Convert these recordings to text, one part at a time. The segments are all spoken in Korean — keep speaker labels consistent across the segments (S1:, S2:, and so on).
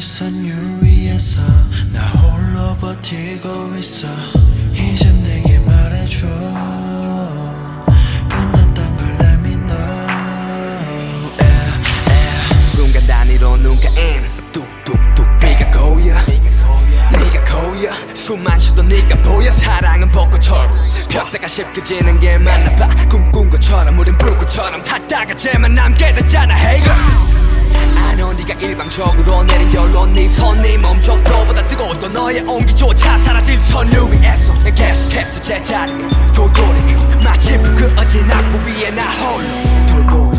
S1: 되니 선유 위에서 나 홀로 버티고 있어. 이제 내게 말해줘. 끝났단 걸 let me know. Yeah, yeah.
S2: 순간 단위로 눈가엔 뚝뚝뚝 네가 고여. 숨만 쉬도 네가 보여. 사랑은 벚꽃처럼 폈다가 쉽게 지는 게 맞나 봐. 꿈꾼 것처럼 우린 불꽃처럼 탔다가 쟤만 남게 됐잖아. Hey girl 아know 네가 일방적으로 내린 결론 네 손이 멈춰도보다 뜨거웠던 너의 온기조차 사라질 선유 위에서 난 계속해서 제자리에 도돌이표 마침표 그 어진 악보 위에 나 홀로 돌고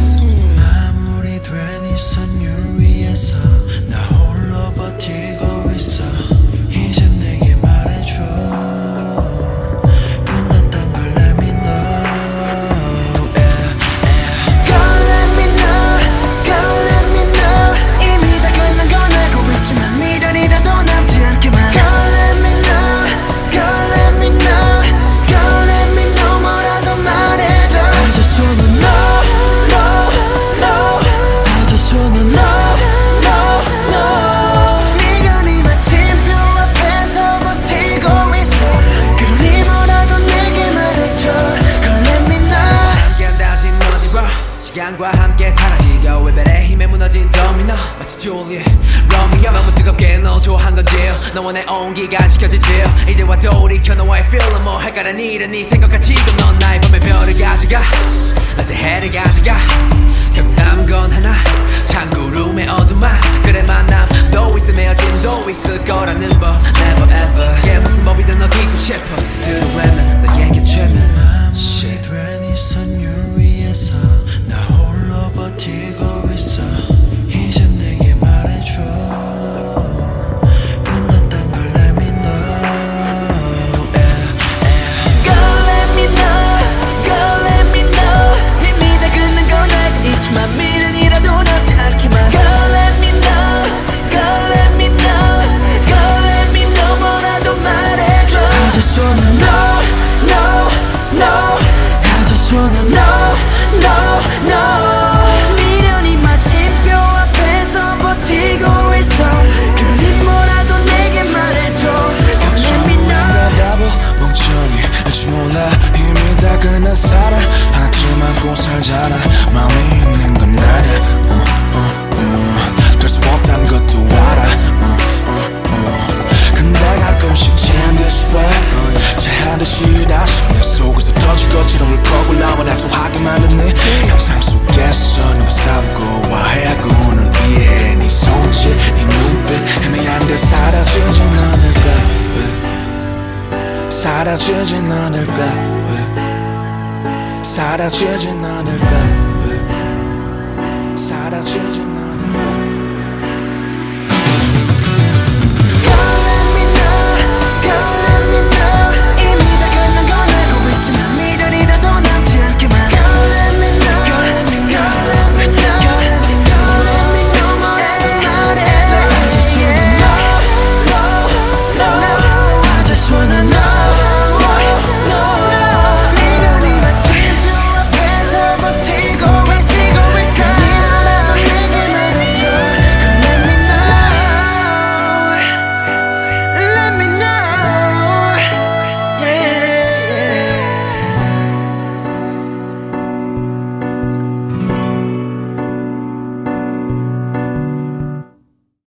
S2: 마치 줄리엣 로미오 너무 뜨겁게 너 좋아한 건지. 너와 내 온기가 지켜지지. 이제와 돌이켜 너와의 feeling 뭐 할까란 일은 네 생각과 지금 넌 나의 밤의 별을 가져가. 낮의 해를 가져가. 결국 남은 건 하나. 창구룸의 어둠아. 그래 만
S1: 사소하게 만드네. 상상 속에서 너와 싸우고 와해하고 널 이해해. 네 손짓 네 눈빛 헤매한데 사라지진 않을까 왜 사라지진 않을까 왜 사라지진 않을까 왜 사라지진